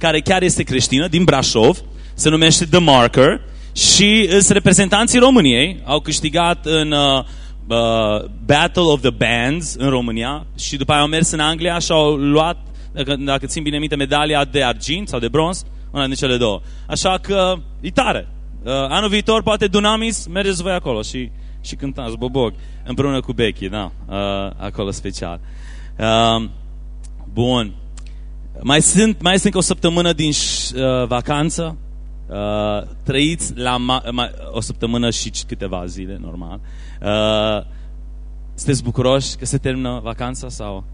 care chiar este creștină, din Brașov, se numește The Marker și sunt reprezentanții României, au câștigat în uh, uh, Battle of the Bands în România și după aia au mers în Anglia și au luat, dacă, dacă țin bine minte, medalia de argint sau de bronz, una din cele două. Așa că e tare. Uh, anul viitor, poate Dunamis, mergeți voi acolo și, și cântați Bobog împreună cu Becky, da, uh, acolo special. Uh, bun. Mai sunt, mai sunt o săptămână din uh, vacanță. Uh, trăiți la ma, ma, o săptămână și câteva zile, normal. Uh, sunteți bucuroși că se termină vacanța sau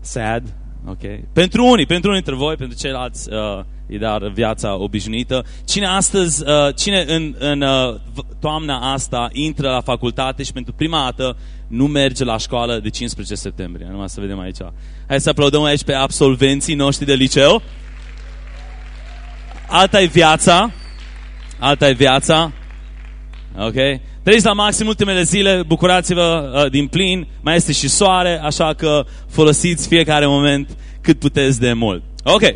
sad? Ok. Pentru unii, pentru unii dintre voi, pentru ceilalți uh, e dar viața obișnuită. Cine astăzi, uh, cine în, în uh, toamna asta intră la facultate și pentru prima dată nu merge la școală de 15 septembrie? Numai să vedem aici. Hai să aplaudăm aici pe absolvenții noștri de liceu. Alta e viața. Alta e viața. Ok? Trăiți la maxim ultimele zile, bucurați-vă uh, din plin, mai este și soare, așa că folosiți fiecare moment cât puteți de mult. Ok. Uh,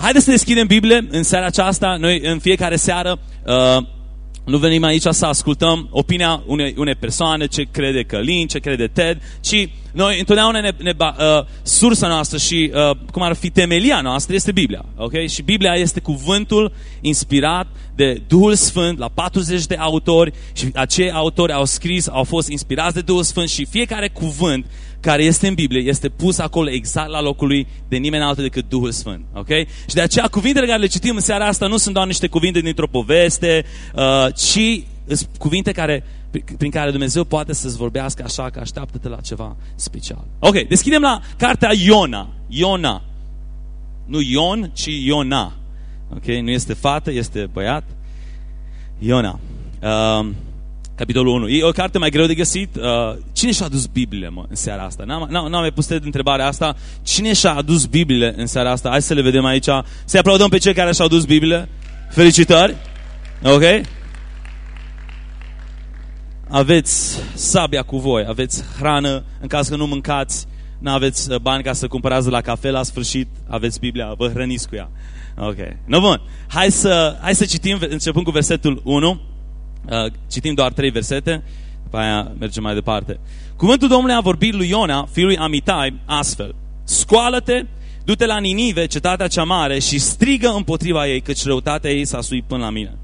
haideți să deschidem Biblie în seara aceasta. Noi în fiecare seară uh, nu venim aici să ascultăm opinia unei, unei persoane, ce crede Călin, ce crede Ted, ci noi întotdeauna ne, ne, uh, sursa noastră și uh, cum ar fi temelia noastră este Biblia. Okay? Și Biblia este cuvântul inspirat de Duhul Sfânt la 40 de autori și acei autori au scris, au fost inspirați de Duhul Sfânt și fiecare cuvânt care este în Biblie este pus acolo exact la locul lui de nimeni altul decât Duhul Sfânt. Ok? Și de aceea cuvintele care le citim în seara asta nu sunt doar niște cuvinte dintr-o poveste, uh, ci sunt cuvinte care, prin care Dumnezeu poate să-ți vorbească așa că așteaptă-te la ceva special. Ok, deschidem la cartea Iona. Iona. Nu Ion, ci Iona. Ok? Nu este fată, este băiat. Iona. Uh, capitolul 1. E o carte mai greu de găsit. Uh, cine și-a adus Biblie, mă, în seara asta? N-am, n-am mai pus întrebarea asta. Cine și-a adus Biblie în seara asta? Hai să le vedem aici. Să-i aplaudăm pe cei care și-au adus Biblie. Felicitări! Ok? Aveți sabia cu voi, aveți hrană, în caz că nu mâncați, nu aveți uh, bani ca să cumpărați de la cafe la sfârșit, aveți Biblia, vă hrăniți cu ea. Ok. No, bun. Hai să, hai să citim, începând cu versetul 1. Uh, citim doar trei versete, după aia mergem mai departe. Cuvântul Domnului a vorbit lui Iona, fiul lui Amitai, astfel. Scoală-te, du-te la Ninive, cetatea cea mare, și strigă împotriva ei, căci răutatea ei s-a suit până la mine.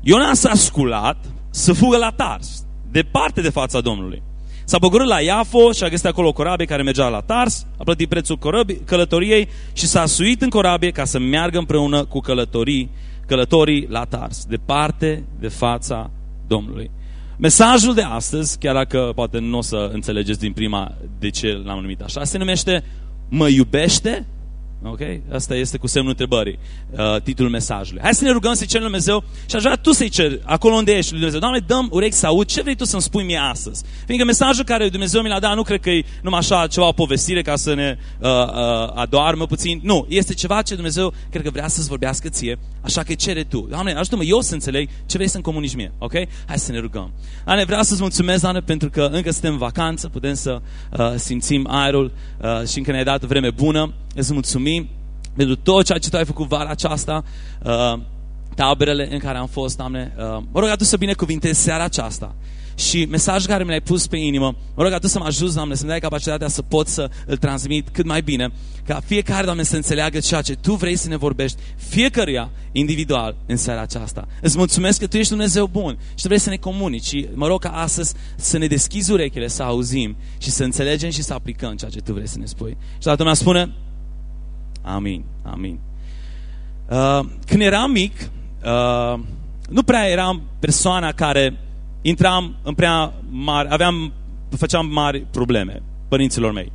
Iona s-a sculat să fugă la Tars, departe de fața Domnului. S-a pogorât la Iafo și a găsit acolo o corabie care mergea la Tars, a plătit prețul corăbii, călătoriei și s-a suit în corabie ca să meargă împreună cu călătorii călătorii la Tars, departe de fața Domnului. Mesajul de astăzi, chiar dacă poate nu o să înțelegeți din prima de ce l-am numit așa, se numește Mă iubește Ok? Asta este cu semnul întrebării, uh, titlul mesajului. Hai să ne rugăm să-i cerem Dumnezeu și aș vrea tu să-i ceri acolo unde ești lui Dumnezeu. Doamne, dăm urechi să aud ce vrei tu să-mi spui mie astăzi. Fiindcă mesajul care Dumnezeu mi l-a dat nu cred că e numai așa ceva o povestire ca să ne uh, uh, adoarmă puțin. Nu, este ceva ce Dumnezeu cred că vrea să-ți vorbească ție, așa că cere tu. Doamne, ajută-mă eu să înțeleg ce vrei să-mi comunici mie. Ok? Hai să ne rugăm. Doamne, vreau să-ți mulțumesc, Doamne, pentru că încă suntem în vacanță, putem să uh, simțim aerul uh, și încă ne-ai dat vreme bună. Îți mulțumim pentru tot ceea ce Tu ai făcut vara aceasta, uh, taberele în care am fost, Doamne. Uh, mă rog, Tu să binecuvintezi seara aceasta. Și mesajul care mi l-ai pus pe inimă, mă rog, Tu să mă ajuți, Doamne, să-mi dai capacitatea să pot să îl transmit cât mai bine, ca fiecare, Doamne, să înțeleagă ceea ce Tu vrei să ne vorbești, fiecăruia individual în seara aceasta. Îți mulțumesc că Tu ești Dumnezeu bun și Tu vrei să ne comunici și mă rog ca astăzi să ne deschizi urechile, să auzim și să înțelegem și să aplicăm ceea ce Tu vrei să ne spui. Și toată lumea spune, Amin, amin. Uh, când eram mic, uh, nu prea eram persoana care intram în prea mari, aveam, făceam mari probleme părinților mei.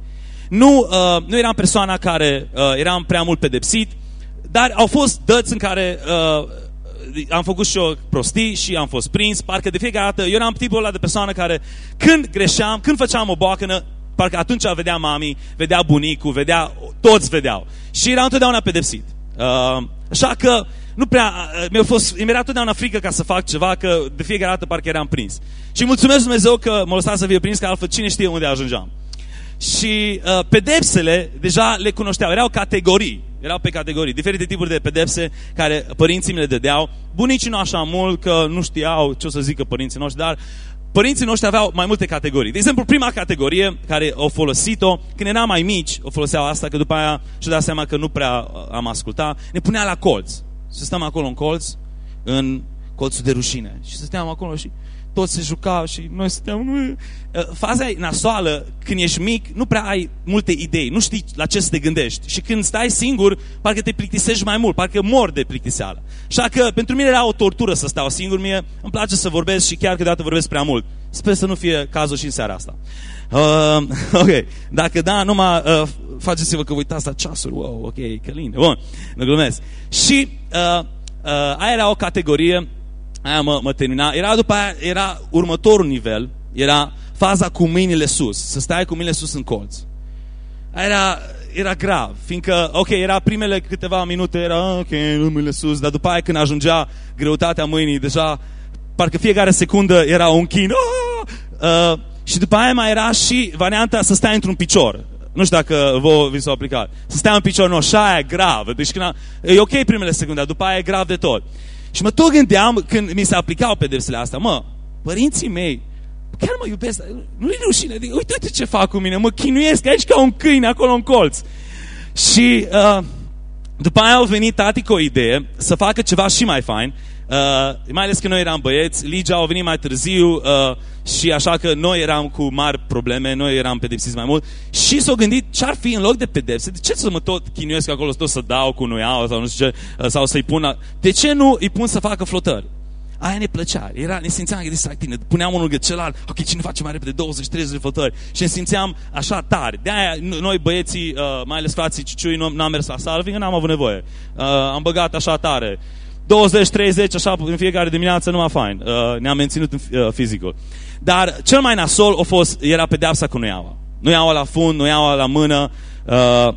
Nu, uh, nu eram persoana care uh, eram prea mult pedepsit, dar au fost dăți în care uh, am făcut și eu prostii și am fost prins, parcă de fiecare dată eu eram tipul ăla de persoană care când greșeam, când făceam o boacănă, parcă atunci vedea mami, vedea bunicul, vedea, toți vedeau. Și era întotdeauna pedepsit. Uh, așa că nu prea, uh, mi-a fost, mi era totdeauna frică ca să fac ceva, că de fiecare dată parcă eram prins. Și mulțumesc Dumnezeu că mă lăsa să fie prins, că altfel cine știe unde ajungeam. Și uh, pedepsele deja le cunoșteau, erau categorii. Erau pe categorii, diferite tipuri de pedepse care părinții mi le dădeau. Bunicii nu așa mult că nu știau ce o să zică părinții noștri, dar părinții noștri aveau mai multe categorii. De exemplu, prima categorie care au folosit-o, când eram mai mici, o foloseau asta, că după aia și-o dat seama că nu prea am ascultat, ne punea la colț. Să stăm acolo în colț, în colțul de rușine. Și să stăm acolo și toți se jucau și noi stăteam... Nu... Faza e nasoală, când ești mic, nu prea ai multe idei, nu știi la ce să te gândești. Și când stai singur, parcă te plictisești mai mult, parcă mor de plictiseală. Așa că pentru mine era o tortură să stau singur, mie îmi place să vorbesc și chiar câteodată vorbesc prea mult. Sper să nu fie cazul și în seara asta. Uh, ok, dacă da, numai uh, faceți-vă că uitați la ceasuri, wow, ok, Călin, bun, nu glumesc. Și uh, uh, aia era o categorie aia mă, mă termina. Era după aia, era următorul nivel, era faza cu mâinile sus, să stai cu mâinile sus în colț. Aia era, era grav, fiindcă, ok, era primele câteva minute, era, ok, mâinile sus, dar după aia când ajungea greutatea mâinii, deja, parcă fiecare secundă era un chin, oh! uh, și după aia mai era și varianta să stai într-un picior. Nu știu dacă vă vi s-a aplicat. Să stai în picior, nu, și aia e grav. Deci când a, e ok primele secunde, dar după aia e grav de tot. Și mă tot gândeam când mi se aplicau pedepsele astea, mă, părinții mei, chiar mă iubesc, nu-i rușine, uite, uite ce fac cu mine, mă chinuiesc aici ca un câine acolo în colț. Și uh, după aia au venit tati cu o idee să facă ceva și mai fain, uh, mai ales că noi eram băieți, Ligia au venit mai târziu uh, și așa că noi eram cu mari probleme, noi eram pedepsiți mai mult și s-au gândit ce-ar fi în loc de pedepse, de ce să mă tot chinuiesc acolo, tot să dau cu nuiaua sau nu știu ce, uh, sau să-i pun, de ce nu îi pun să facă flotări? Aia ne plăcea, era, ne simțeam tine, puneam unul de celălalt, ok, cine face mai repede 20-30 de flotări și ne simțeam așa tari. De aia noi băieții, uh, mai ales frații Ciciui, nu am mers la salving, n-am avut nevoie. Uh, am băgat așa tare. 20-30, așa, în fiecare dimineață, numai fain. Uh, ne-am menținut în uh, fizicul. Dar cel mai nasol a fost, era pedeapsa cu nuiaua. Nuiaua la fund, nuiaua la mână, uh,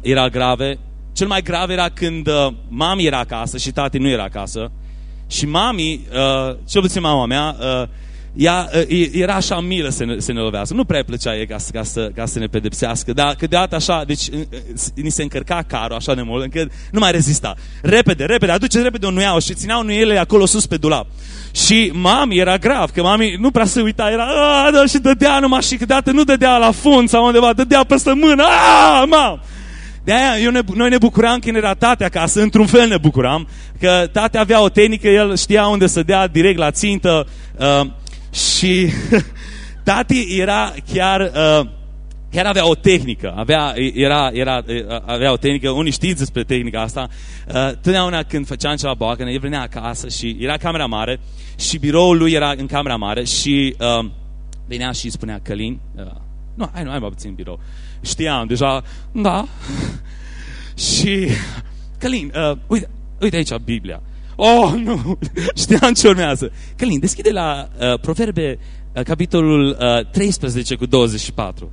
era grave. Cel mai grav era când uh, mami era acasă și tati nu era acasă. Și mami, uh, cel puțin mama mea, uh, ea uh, era așa milă să ne, să ne lovească. Nu prea plăcea ei ca, ca, să, ca să ne pedepsească, dar câteodată așa, deci uh, ni se încărca carul așa de mult, încât nu mai rezista. Repede, repede, aduceți repede o nuiau și țineau nuiele acolo sus pe dulap. Și mami era grav, că mami nu prea se uita, era, da, și dădea numai și câteodată nu dădea la fund sau undeva, dădea peste mână, aaa, mam! De aia eu ne, noi ne bucuram când era tate acasă, într-un fel ne bucuram, că tate avea o tehnică, el știa unde să dea direct la țintă uh, și tati era chiar... Uh, chiar avea o tehnică, avea, era, era, avea o tehnică, unii știți despre tehnica asta, uh, totdeauna când făceam ceva boacă, el venea acasă și era camera mare și biroul lui era în camera mare și uh, venea și spunea, Călin, uh, nu, hai, nu, hai mai puțin birou. Știam deja, da. și, Călin, uh, uite, uite aici Biblia. Oh, nu! Știam ce urmează. Călin, deschide la uh, Proverbe, uh, capitolul uh, 13 cu 24.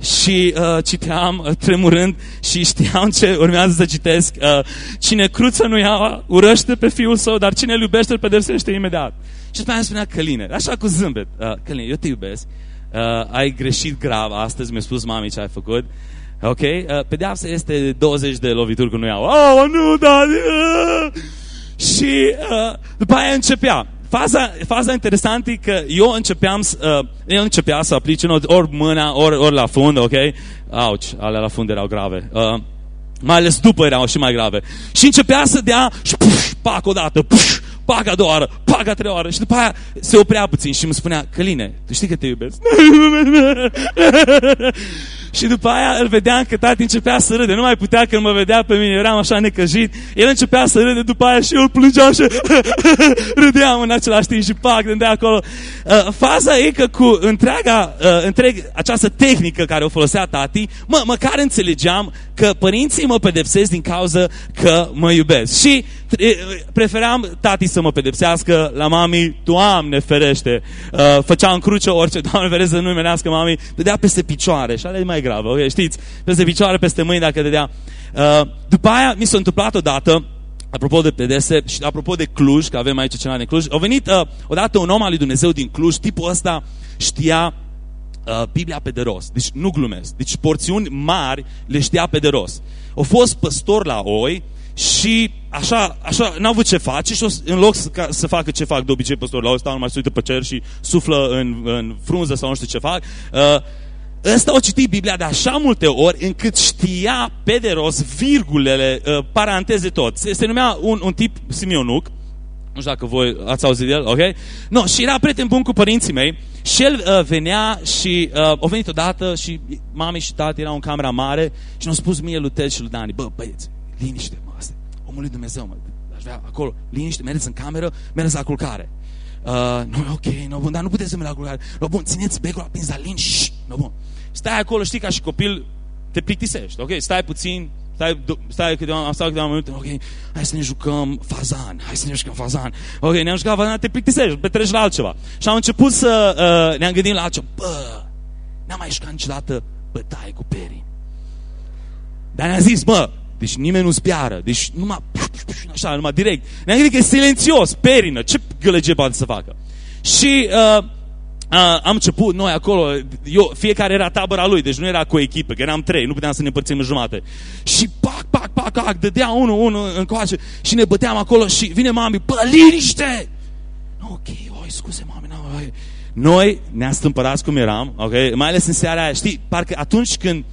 Și uh, citeam uh, tremurând și știam ce urmează să citesc. Uh, cine cruță nu ia, urăște pe fiul său, dar cine îl iubește îl pedepsește imediat. Și după aia spunea Căline, așa cu zâmbet. Uh, Căline, eu te iubesc uh, ai greșit grav astăzi, mi-a spus mami ce ai făcut. Ok? Uh, pedeapsa este 20 de lovituri cu noi au. Oh, nu, da! Uh! Și uh, după aia începea. Faza, faza interesantă e că eu începeam, uh, eu începea să aplice ori mâna, ori, ori la fund, ok? Auci, alea la fund erau grave. Uh, mai ales după erau și mai grave. Și începea să dea și puș, pac odată, puș, pac a doua oară, pac a treia oară. Și după aia se oprea puțin și îmi spunea, Căline, tu știi că te iubesc? Și după aia îl vedeam că tati începea să râde. Nu mai putea când mă vedea pe mine, eram așa necăjit. El începea să râde după aia și eu plângeam și râdeam în același timp și pac, de acolo. Uh, faza e că cu întreaga, uh, întreg, această tehnică care o folosea tati, mă, măcar înțelegeam că părinții mă pedepsesc din cauza că mă iubesc. Și preferam tati să mă pedepsească, la mami, Doamne ferește, uh, făcea în cruce orice, Doamne ferește să nu-i menească mami, dădea peste picioare și alea mai gravă, okay? știți, peste picioare, peste mâini dacă dădea. Uh, după aia mi s-a întâmplat odată, apropo de pedese și apropo de Cluj, că avem aici cineva din Cluj, a venit uh, odată un om al lui Dumnezeu din Cluj, tipul ăsta știa uh, Biblia pe de rost. Deci nu glumesc. Deci porțiuni mari le știa pe de rost. a fost păstor la oi și așa, așa n-a avut ce face și în loc să, ca, să facă ce fac de obicei păstor la oi, stau numai să uită pe cer și suflă în, în frunză sau nu știu ce fac, uh, Ăsta o citit Biblia de așa multe ori încât știa pe de rost virgulele, uh, paranteze tot. Se, se numea un, un tip Simionuc, nu știu dacă voi ați auzit de el, ok? No, și era prieten bun cu părinții mei și el uh, venea și uh, a venit odată și mami și tati erau în camera mare și ne-au spus mie lui Ted și lui Dani, bă, băieți, liniște, mă, asta omul lui Dumnezeu, mă, aș vrea acolo, liniște, mergeți în cameră, mergeți la culcare. Uh, nu, ok, no, bun, dar nu puteți să mergeți la culcare. No, bun, țineți becul apins la liniște, no, bun. Stai acolo, știi, ca și copil, te plictisești, ok? Stai puțin, stai, stai câte, am stat câteva minute, ok, hai să ne jucăm fazan, hai să ne jucăm fazan. Ok, ne-am jucat fazan, te plictisești, petreci la altceva. Și am început să uh, ne-am gândit la altceva. Bă, n-am mai jucat niciodată bătaie cu perii. Dar ne-a zis, bă, deci nimeni nu spiară, deci numai, așa, numai direct. Ne-am gândit că e silențios, perină, ce gălăgie poate să facă? Și uh, Uh, am început noi acolo, eu, fiecare era tabăra lui, deci nu era cu echipă, că eram trei, nu puteam să ne împărțim în jumate. Și pac, pac, pac, pac, dădea unul, unul încoace și ne băteam acolo și vine mami, bă, liniște! Ok, oi, scuze, mami, no, oi. Noi ne-am stâmpărat cum eram, ok? Mai ales în seara aia, știi, parcă atunci când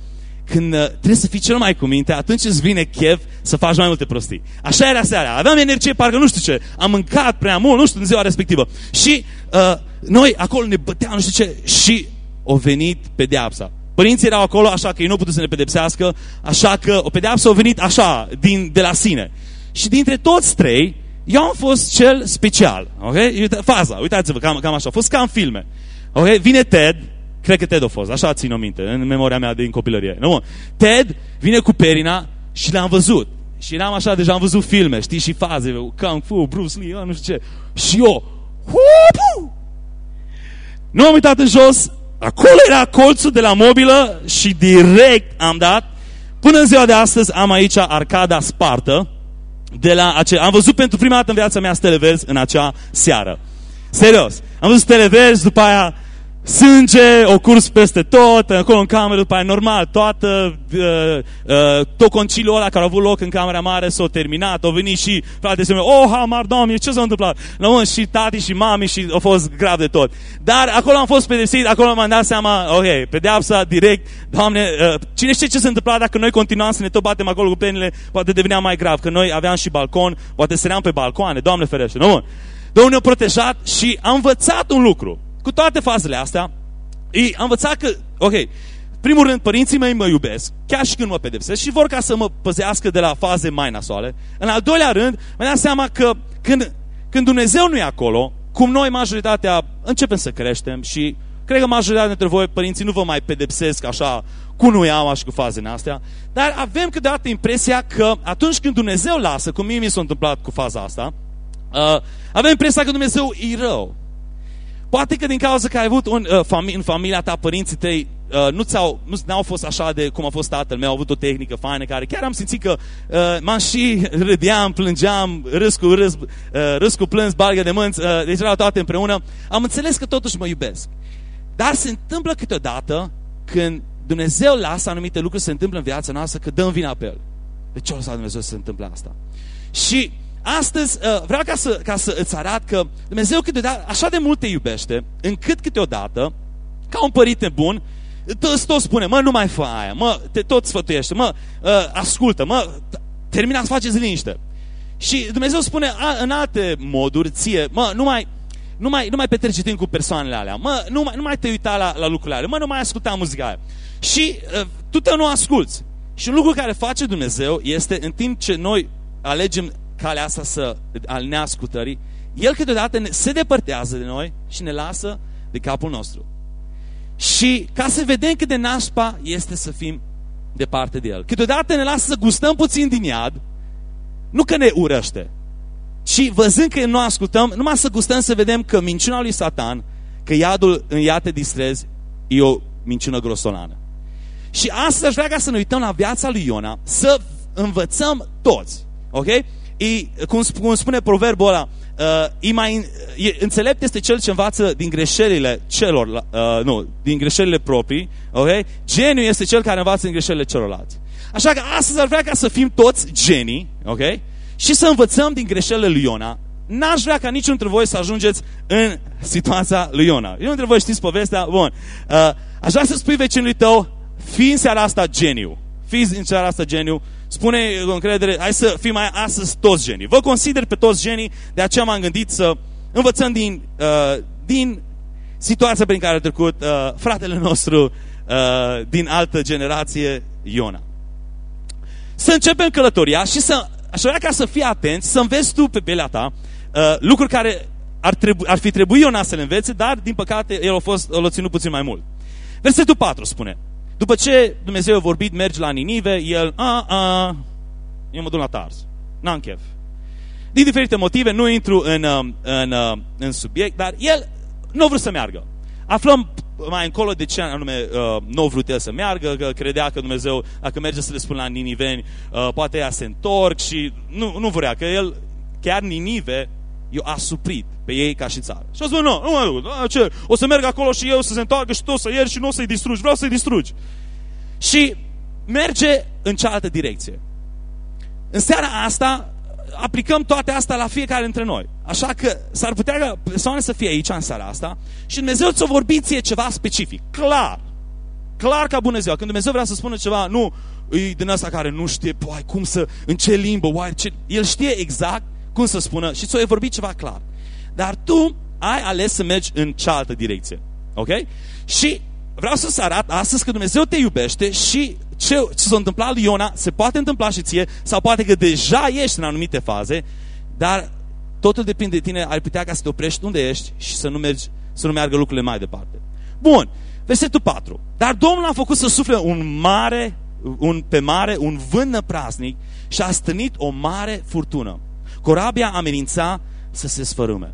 când uh, trebuie să fii cel mai cu minte, atunci îți vine chef să faci mai multe prostii. Așa era seara. Aveam energie, parcă nu știu ce. Am mâncat prea mult, nu știu, în ziua respectivă. Și uh, noi acolo ne băteam, nu știu ce, și o venit pedeapsa. Părinții erau acolo, așa că ei nu puteau să ne pedepsească, așa că o pedeapsă a venit așa, din, de la sine. Și dintre toți trei, eu am fost cel special. Ok? Faza, uitați-vă, cam, cam așa. A fost ca în filme. Ok? Vine Ted, cred că Ted a fost, așa țin o minte, în memoria mea din copilărie. Nu? Ted vine cu perina și l-am văzut. Și eram așa, deja am văzut filme, știi, și faze, Kung Fu, Bruce Lee, nu știu ce. Și eu, hupu! Nu am uitat în jos, acolo era colțul de la mobilă și direct am dat. Până în ziua de astăzi am aici arcada spartă. De la ace- am văzut pentru prima dată în viața mea stele verzi în acea seară. Serios. Am văzut stele verzi, după aia sânge, o curs peste tot, acolo în cameră, după aia normal, toată, uh, uh, tot conciliul ăla care a avut loc în camera mare s-a terminat, au venit și frate și oh, hamar, doamne, ce s-a întâmplat? La și tati și mami și a fost grav de tot. Dar acolo am fost pedepsit, acolo m-am dat seama, ok, pedeapsa direct, doamne, uh, cine știe ce s-a întâmplat dacă noi continuam să ne tot batem acolo cu penile, poate devenea mai grav, că noi aveam și balcon, poate săream pe balcoane, doamne ferește, nu? Domnul ne-a protejat și am învățat un lucru cu toate fazele astea, ei, am învățat că, ok, primul rând, părinții mei mă iubesc, chiar și când mă pedepsesc și vor ca să mă păzească de la faze mai nasoale. În al doilea rând, mă dau seama că când, când Dumnezeu nu e acolo, cum noi majoritatea începem să creștem și cred că majoritatea dintre voi, părinții, nu vă mai pedepsesc așa cu nuiaua și cu fazele astea, dar avem câteodată impresia că atunci când Dumnezeu lasă, cum mie mi s-a întâmplat cu faza asta, uh, avem impresia că Dumnezeu e rău. Poate că din cauza că ai avut un, uh, fami în familia ta, părinții tăi uh, nu, ți-au, nu au fost așa de cum a fost tatăl meu, au avut o tehnică faină care chiar am simțit că uh, m-am și râdeam, plângeam, râs cu, râs, uh, râs cu plâns, balgă de mânți, uh, deci erau toate împreună. Am înțeles că totuși mă iubesc. Dar se întâmplă câteodată când Dumnezeu lasă anumite lucruri să se întâmplă în viața noastră, că dăm vina pe El. De ce o lăsa Dumnezeu să se întâmple asta? Și astăzi uh, vreau ca să, ca să îți arăt că Dumnezeu câteodată așa de mult te iubește, încât câteodată, ca un părinte bun, tot, tot spune, mă, nu mai fă aia, mă, te tot sfătuiește, mă, uh, ascultă, mă, terminați, faceți liniște. Și Dumnezeu spune a, în alte moduri ție, mă, nu mai, nu mai, nu mai petrece timp cu persoanele alea, mă, nu mai, nu mai te uita la, la lucrurile alea, mă, nu mai asculta muzica aia. Și uh, tu te nu asculți. Și un lucru care face Dumnezeu este în timp ce noi alegem calea asta să, al neascultării, El câteodată se depărtează de noi și ne lasă de capul nostru. Și ca să vedem cât de nașpa este să fim departe de El. Câteodată ne lasă să gustăm puțin din iad, nu că ne urăște, ci văzând că nu ascultăm, numai să gustăm să vedem că minciuna lui Satan, că iadul în iad te distrezi, e o minciună grosolană. Și astăzi aș vrea ca să ne uităm la viața lui Iona, să învățăm toți, ok? E, cum, cum spune proverbul ăla, uh, e mai, e, înțelept este cel ce învață din greșelile celor, uh, nu, din greșelile proprii, ok? Geniu este cel care învață din greșelile celorlalți. Așa că astăzi ar vrea ca să fim toți genii, ok? Și să învățăm din greșelile lui Iona. N-aș vrea ca niciunul dintre voi să ajungeți în situația lui Iona. Eu dintre voi știți povestea? Bun. Uh, aș vrea să spui vecinului tău, fii în seara asta geniu. Fii în seara asta geniu. Spune cu încredere, hai să fim mai astăzi toți genii. Vă consider pe toți genii, de aceea m-am gândit să învățăm din, uh, din situația prin care a trecut uh, fratele nostru uh, din altă generație, Iona. Să începem călătoria și să, aș vrea ca să fii atent, să înveți tu pe belea ta uh, lucruri care ar, trebu, ar fi trebuit Iona să le învețe, dar din păcate el a, fost, a ținut puțin mai mult. Versetul 4 spune, după ce Dumnezeu a vorbit, mergi la Ninive, el, a, a, eu mă duc la Tars, n-am chef. Din diferite motive, nu intru în, uh, în, în, uh, în subiect, dar el nu a vrut să meargă. Aflăm mai încolo de ce anume uh, nu a vrut el să meargă, că credea că Dumnezeu, dacă merge să le spună la Niniveni, uh, poate ea se întorc și nu, nu vrea, că el, chiar Ninive, eu a suprit pe ei ca și țară. Și a spus, nu, nu mă duc, ce? o să merg acolo și eu să se întoarcă și tu să ieri și nu o să-i distrugi, vreau să-i distrugi. Și merge în cealaltă direcție. În seara asta aplicăm toate astea la fiecare dintre noi. Așa că s-ar putea ca persoane să fie aici în seara asta și Dumnezeu ți-o vorbi ție ceva specific. Clar. Clar ca bună ziua. Când Dumnezeu vrea să spună ceva, nu e din asta care nu știe, poai, cum să, în ce limbă, oai, ce... El știe exact cum să spună și ți-o vorbi ceva clar. Dar tu ai ales să mergi în cealaltă direcție. Ok? Și vreau să-ți arăt astăzi că Dumnezeu te iubește și ce, ce s-a întâmplat lui Iona se poate întâmpla și ție, sau poate că deja ești în anumite faze, dar totul depinde de tine, ai putea ca să te oprești unde ești și să nu, mergi, să nu meargă lucrurile mai departe. Bun, versetul 4. Dar Domnul a făcut să sufle un mare, un, pe mare un vânt năprasnic și a stănit o mare furtună. Corabia amenința să se sfărâme.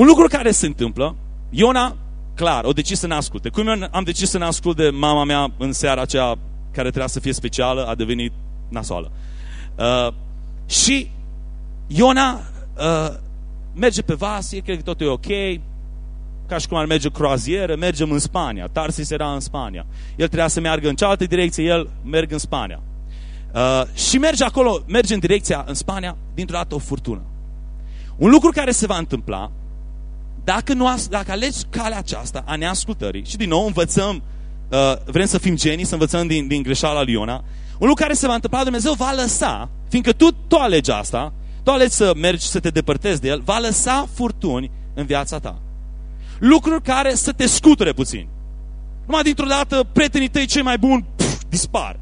Un lucru care se întâmplă, Iona clar, o decis să ne asculte. Cum eu am decis să ne ascult de mama mea în seara aceea care trebuia să fie specială, a devenit nasoală. Uh, și Iona uh, merge pe vas, e cred că totul e ok, ca și cum ar merge croazieră, mergem în Spania. Tarsis era în Spania. El trebuia să meargă în cealaltă direcție, el merg în Spania. Uh, și merge acolo, merge în direcția în Spania, dintr-o dată o furtună. Un lucru care se va întâmpla dacă, nu, dacă alegi calea aceasta a neascultării și din nou învățăm, uh, vrem să fim genii, să învățăm din, din greșeala lui Iona, un lucru care se va întâmpla, Dumnezeu va lăsa, fiindcă tu, tu alegi asta, tu alegi să mergi să te depărtezi de El, va lăsa furtuni în viața ta. Lucruri care să te scuture puțin. Numai dintr-o dată, prietenii tăi cei mai buni pf, dispar.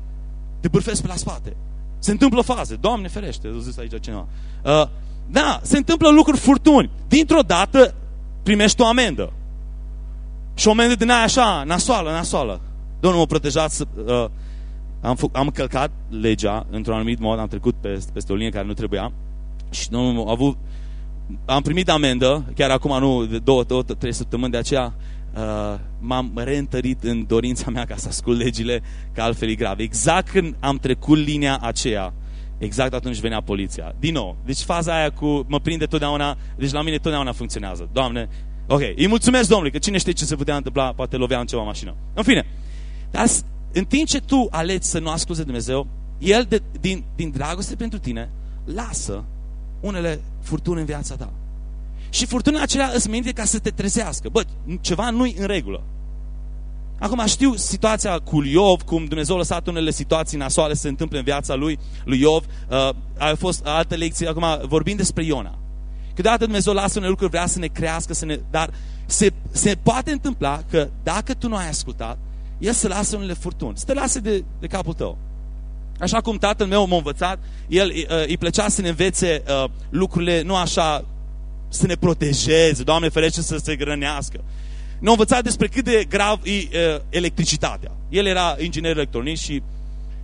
Te bârfesc pe la spate. Se întâmplă faze. Doamne ferește, a zis aici cineva. Uh, da, se întâmplă lucruri furtuni. Dintr-o dată, primești o amendă. Și o amendă din aia așa, nasoală, nasoală. Domnul m-a protejat să... Uh, am, am călcat legea într-un anumit mod, am trecut peste, peste o linie care nu trebuia și Domnul a avut... Am primit amendă, chiar acum nu, de două, două, trei săptămâni, de aceea uh, m-am reîntărit în dorința mea ca să ascult legile, ca altfel e grav. Exact când am trecut linia aceea, Exact atunci venea poliția. Din nou, deci faza aia cu mă prinde totdeauna, deci la mine totdeauna funcționează. Doamne, ok, îi mulțumesc Domnului, că cine știe ce se putea întâmpla, poate lovea în ceva mașină. În fine, dar în timp ce tu alegi să nu asculți de Dumnezeu, El, de, din, din dragoste pentru tine, lasă unele furtuni în viața ta. Și furtunile acelea îți minte ca să te trezească. Bă, ceva nu-i în regulă. Acum știu situația cu Iov, cum Dumnezeu a lăsat unele situații nasoale să se întâmple în viața lui, lui Iov. Uh, a fost altă lecție. Acum vorbim despre Iona. Câteodată Dumnezeu lasă unele lucruri, vrea să ne crească, să ne... dar se, se poate întâmpla că dacă tu nu ai ascultat, El să lasă unele furtuni, să te lase de, de capul tău. Așa cum tatăl meu m-a învățat, el uh, îi plăcea să ne învețe uh, lucrurile, nu așa, să ne protejeze, Doamne ferește să se grănească ne-a învățat despre cât de grav e uh, electricitatea. El era inginer electronic și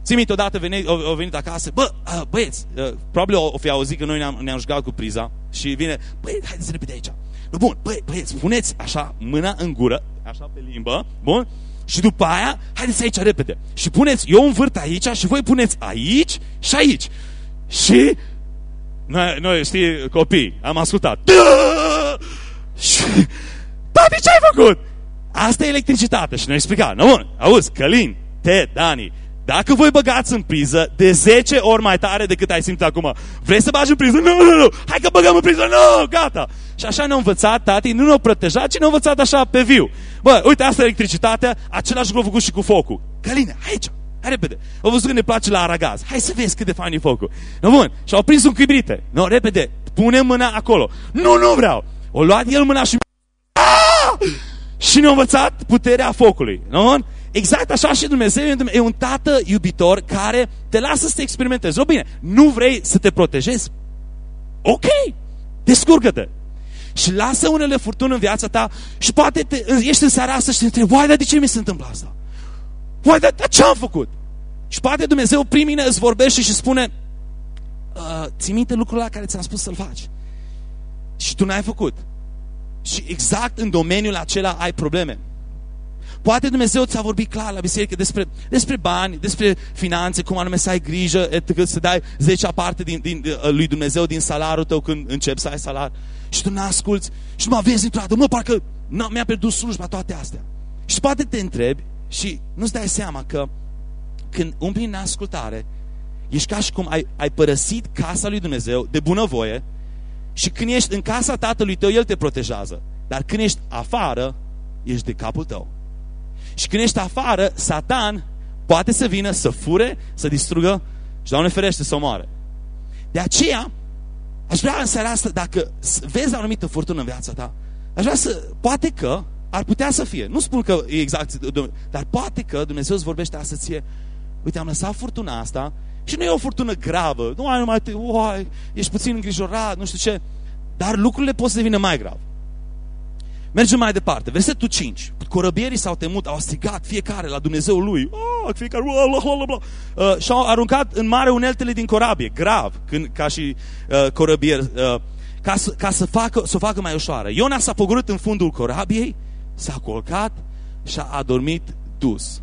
țin minte odată venit, au, au venit acasă, bă, uh, băieți, uh, probabil o, o fi auzit că noi ne-am, ne jucat cu priza și vine, băi, haideți repede aici. Bun, băi, băieți, puneți așa mâna în gură, așa pe limbă, bun? Și după aia, haideți aici repede. Și puneți, eu învârt aici și voi puneți aici și aici. Și noi, noi știi, copii, am ascultat. Și Tati, ce ai făcut? Asta e electricitate. Și ne-a explicat. Nu, bun, auzi, Călin, Ted, Dani, dacă voi băgați în priză de 10 ori mai tare decât ai simțit acum, vrei să bagi în priză? Nu, nu, nu, hai că băgăm în priză, nu, gata. Și așa ne-a învățat tati, nu ne-a protejat, ci ne-a învățat așa pe viu. Bă, uite, asta e electricitatea, același lucru a făcut și cu focul. Căline, aici, hai repede. Au văzut că ne place la aragaz. Hai să vezi cât de fain e focul. No, bun, și au prins un chibrite. No, repede, pune mâna acolo. Nu, nu vreau. O luat el mâna și... Și ne-a învățat puterea focului. No? Exact așa și Dumnezeu e un tată iubitor care te lasă să te experimentezi. O, bine, nu vrei să te protejezi? Ok, descurcă-te. Și lasă unele furtuni în viața ta și poate te, ești în seara asta și te întrebi, oai, dar de ce mi se întâmplă asta? Oai, dar, dar ce am făcut? Și poate Dumnezeu prin mine îți vorbește și spune, uh, ții minte lucrul la care ți-am spus să-l faci. Și tu n-ai făcut. Și exact în domeniul acela ai probleme. Poate Dumnezeu ți-a vorbit clar la biserică despre, despre bani, despre finanțe, cum anume să ai grijă, etc., să dai 10 parte din, din, din, uh, lui Dumnezeu din salarul tău când începi să ai salar. Și tu n-asculți și nu mă vezi dintr-o dată, mă, parcă mi-a pierdut slujba toate astea. Și poate te întrebi și nu-ți dai seama că când umpli în ascultare, ești ca și cum ai, ai părăsit casa lui Dumnezeu de bunăvoie și când ești în casa tatălui tău, el te protejează. Dar când ești afară, ești de capul tău. Și când ești afară, Satan poate să vină să fure, să distrugă și, Doamne ferește, să omoare. De aceea, aș vrea în seara asta, dacă vezi o anumită furtună în viața ta, aș vrea să, poate că, ar putea să fie, nu spun că e exact, dar poate că Dumnezeu îți vorbește asta ție, uite, am lăsat furtuna asta și nu e o furtună gravă, nu ai numai, uai, ești puțin îngrijorat, nu știu ce, dar lucrurile pot să devină mai grav. Mergem mai departe. Versetul 5. Corăbierii s-au temut, au strigat fiecare la Dumnezeu lui. Oh, fiecare, bla, bla, bla. Uh, și au aruncat în mare uneltele din corabie. Grav, când, ca și uh, corăbier. Uh, ca, să, ca să, facă, să o facă mai ușoară. Iona s-a pogorât în fundul corabiei, s-a colcat și a adormit dus.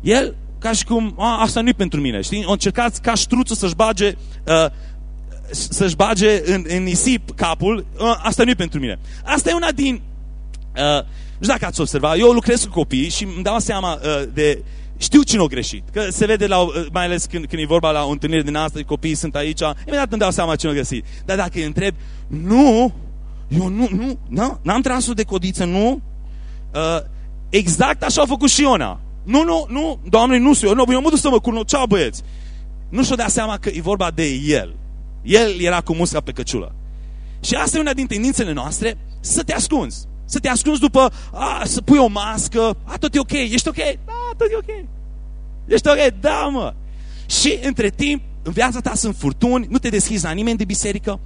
El, ca și cum, a, asta nu-i pentru mine, știi? A încercat ca ștruțul să-și bage uh, să-și bage în, în nisip capul, ă, asta nu e pentru mine. Asta e una din, uh, nu știu dacă ați observat, eu lucrez cu copii și îmi dau seama uh, de, știu cine a greșit. Că se vede, la, mai ales când, când e vorba la o întâlnire din asta, copiii sunt aici, imediat îmi dau seama cine a greșit. Dar dacă îi întreb, nu, eu nu, nu, n-am tras-o de codiță, nu, uh, exact așa a făcut și Iona. Nu, nu, nu, doamne, nu sunt eu, nu, eu mă duc să mă cunosc, ceau băieți. Nu și-o dea seama că e vorba de el. El era cu musca pe căciulă. Și asta e una din tendințele noastre, să te ascunzi. Să te ascunzi după, a, să pui o mască, a, tot e ok, ești ok? Da, tot e ok. Ești ok? Da, mă. Și între timp, în viața ta sunt furtuni, nu te deschizi la nimeni de biserică.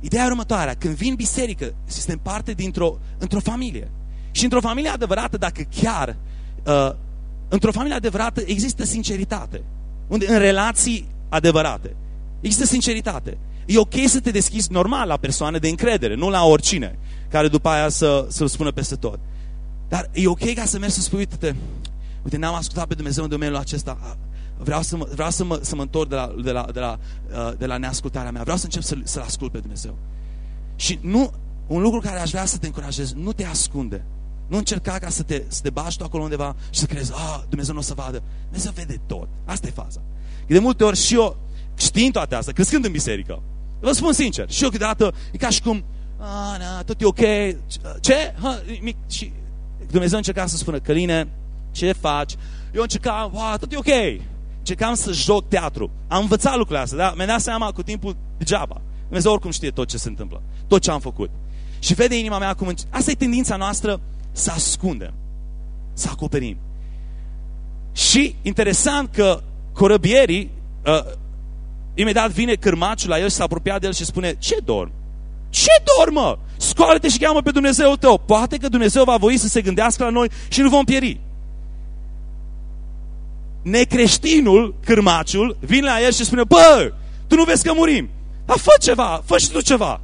Ideea următoarea, când vin biserică, suntem parte dintr-o într-o familie. Și într-o familie adevărată, dacă chiar, uh, într-o familie adevărată există sinceritate. Unde, în relații adevărate. Există sinceritate. E ok să te deschizi normal la persoane de încredere, nu la oricine, care după aia să, să spună peste tot. Dar e ok ca să mergi să spui, uite, uite, n-am ascultat pe Dumnezeu în domeniul acesta, vreau să mă, vreau să mă, să mă întorc de la, de, la, de, la, uh, de la neascultarea mea, vreau să încep să, să-L ascult pe Dumnezeu. Și nu, un lucru care aș vrea să te încurajez, nu te ascunde. Nu încerca ca să te, să te bași tu acolo undeva și să crezi, ah, Dumnezeu nu o să vadă. Dumnezeu vede tot. Asta e faza. De multe ori și eu știind toate astea, crescând în biserică, vă spun sincer, și eu câteodată e ca și cum, a, na, tot e ok, ce? Ha, mic, și Dumnezeu încerca să spună, Căline, ce faci? Eu încercam, wow, tot e ok. Încercam să joc teatru. Am învățat lucrurile astea, dar mi-am dat seama cu timpul degeaba. Dumnezeu oricum știe tot ce se întâmplă, tot ce am făcut. Și vede inima mea cum... Asta e tendința noastră să ascundem, să acoperim. Și interesant că corăbierii uh, Imediat vine cârmaciul la el și s-a apropiat de el și spune, ce dorm? Ce dormă? Scoală-te și cheamă pe Dumnezeu tău. Poate că Dumnezeu va voi să se gândească la noi și nu vom pieri. Necreștinul, cârmaciul, vine la el și spune, bă, tu nu vezi că murim. Dar fă ceva, fă și tu ceva.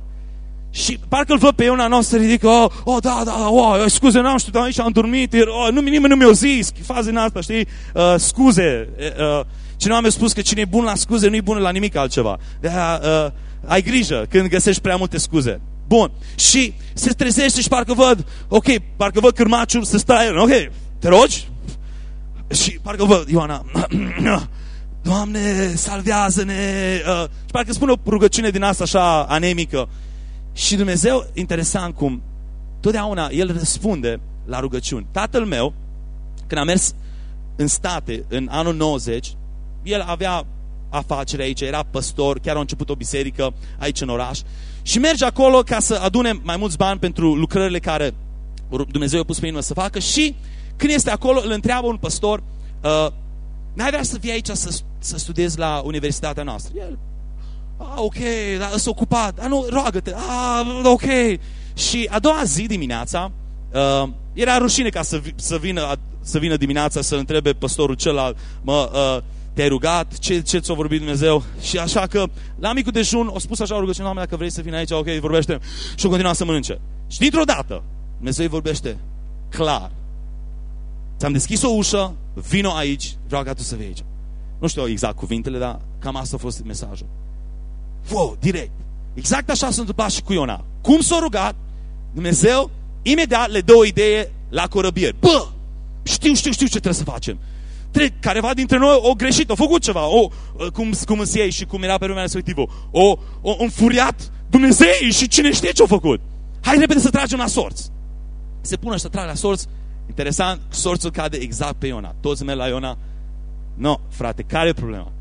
Și parcă îl văd pe Iona noastră ridică, oh, oh da, da, oh, scuze, n-am știut, aici am dormit, oh, nu, nimeni nu mi-a zis, faze în asta, știi, uh, scuze, uh, Cineva mi-a spus că cine e bun la scuze nu e bun la nimic altceva. De aia, uh, ai grijă când găsești prea multe scuze. Bun. Și se trezește și parcă văd, ok, parcă văd cârmaciul să stai, ok, te rogi? și parcă văd, Ioana, Doamne, salvează-ne! Uh, și parcă spune o rugăciune din asta așa anemică. Și Dumnezeu, interesant cum, totdeauna El răspunde la rugăciuni. Tatăl meu, când a mers în state, în anul 90, el avea afacere aici, era păstor, chiar a început o biserică aici în oraș și merge acolo ca să adune mai mulți bani pentru lucrările care Dumnezeu a pus pe inimă să facă și când este acolo îl întreabă un păstor uh, n-ai vrea să vii aici să, să studiezi la universitatea noastră? El, ah, ok, dar sunt ocupat, ah, nu, roagă-te, ah, ok. Și a doua zi dimineața, uh, era rușine ca să, să, vină, să vină dimineața să întrebe păstorul celălalt, mă, uh, te-ai rugat, ce, ce ți-a vorbit Dumnezeu? Și așa că la micul dejun o spus așa o rugăciune, Doamne, dacă vrei să vin aici, ok, vorbește. Și o continua să mănânce. Și dintr-o dată, Dumnezeu îi vorbește clar. Ți-am deschis o ușă, vino aici, vreau ca tu să vii aici. Nu știu exact cuvintele, dar cam asta a fost mesajul. Wow, direct. Exact așa s-a întâmplat și cu Iona. Cum s-a rugat, Dumnezeu imediat le dă o idee la corăbier. Bă, știu, știu, știu ce trebuie să facem. Tre careva dintre noi o greșit, o făcut ceva, o, cum, cum îți ei și cum era pe lumea respectivă, o, o înfuriat Dumnezeu și cine știe ce a făcut. Hai repede să tragem la sorți. Se pune și să trag la sorți. Interesant, sorțul cade exact pe Iona. Toți merg la Iona. Nu, no, frate, care e problema?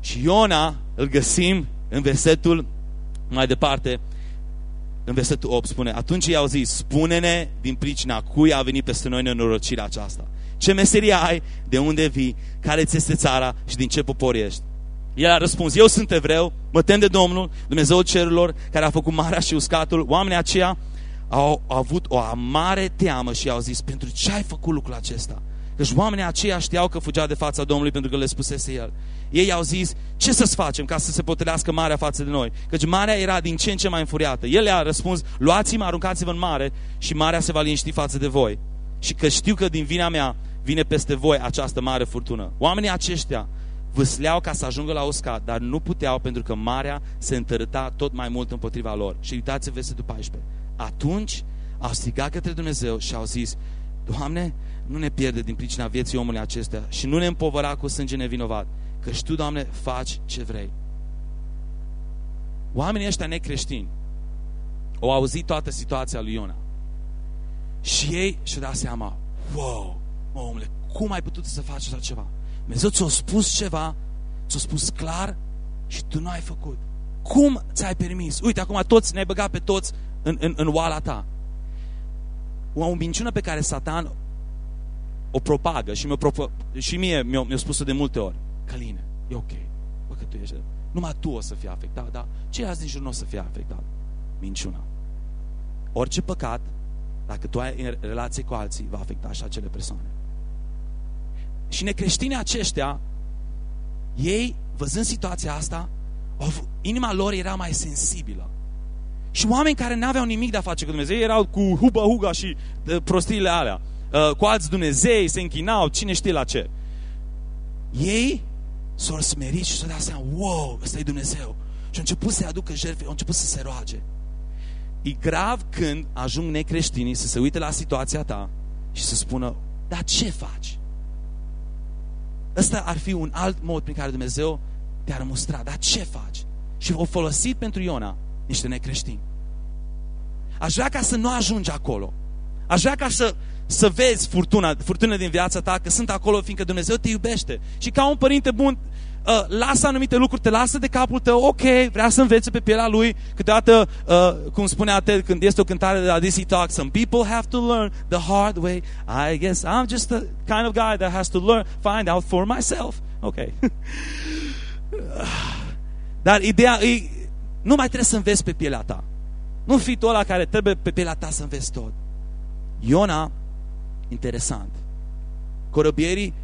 Și Iona îl găsim în versetul mai departe, în versetul 8 spune, atunci i-au zis, spune-ne din pricina cui a venit peste noi nenorocirea aceasta. Ce meserie ai, de unde vii, care ți este țara și din ce popor ești? El a răspuns, eu sunt evreu, mă tem de Domnul, Dumnezeul cerurilor, care a făcut marea și uscatul. Oamenii aceia au, au avut o mare teamă și au zis, pentru ce ai făcut lucrul acesta? Deci oamenii aceia știau că fugea de fața Domnului pentru că le spusese El. Ei au zis, ce să-ți facem ca să se potrivească marea față de noi? Căci marea era din ce în ce mai înfuriată. El le-a răspuns, luați-mă, aruncați-vă în mare și marea se va liniști față de voi. Și că știu că din vina mea vine peste voi această mare furtună. Oamenii aceștia vâsleau ca să ajungă la uscat, dar nu puteau pentru că marea se întărâta tot mai mult împotriva lor. Și uitați versetul 14. Atunci au strigat către Dumnezeu și au zis, Doamne, nu ne pierde din pricina vieții omului acestea și nu ne împovăra cu sânge nevinovat, că și Tu, Doamne, faci ce vrei. Oamenii ăștia necreștini au auzit toată situația lui Iona. Și ei și-au dat seama, wow, omule, cum ai putut să faci așa ceva? Dumnezeu ți-a spus ceva, ți-a spus clar și tu nu ai făcut. Cum ți-ai permis? Uite, acum toți ne-ai băgat pe toți în, în, în oala ta. O minciună pe care Satan o propagă și, mi și mie mi-a mi spus de multe ori. Căline, e ok. Bă, că tu ești... Numai tu o să fii afectat, dar ceilalți din jur nu o să fie afectat. Minciuna. Orice păcat, dacă tu ai în relație cu alții, va afecta și acele persoane. Și necreștinii aceștia, ei, văzând situația asta, inima lor era mai sensibilă. Și oameni care nu aveau nimic de a face cu Dumnezeu, erau cu huba-huga și uh, prostiile alea. Uh, cu alți Dumnezei, se închinau, cine știe la ce. Ei s-au smerit și s-au dat seama, wow, ăsta e Dumnezeu. Și au început să-i aducă jertfe, au început să se roage. E grav când ajung necreștinii să se uite la situația ta și să spună, dar ce faci? Ăsta ar fi un alt mod prin care Dumnezeu te-ar mustra. Dar ce faci? Și o folosit pentru Iona niște necreștini. Aș vrea ca să nu ajungi acolo. Aș vrea ca să, să vezi furtuna, furtuna din viața ta, că sunt acolo fiindcă Dumnezeu te iubește. Și ca un părinte bun, uh, lasă anumite lucruri, te lasă de capul tău, ok, vrea să învețe pe pielea lui. Câteodată, uh, cum spunea Ted, când este o cântare de la DC Talk, some people have to learn the hard way. I guess I'm just the kind of guy that has to learn, find out for myself. Ok. Dar ideea e, nu mai trebuie să înveți pe pielea ta. Nu fi tu ăla care trebuie pe pielea ta să înveți tot. Iona, interesant. Corăbierii,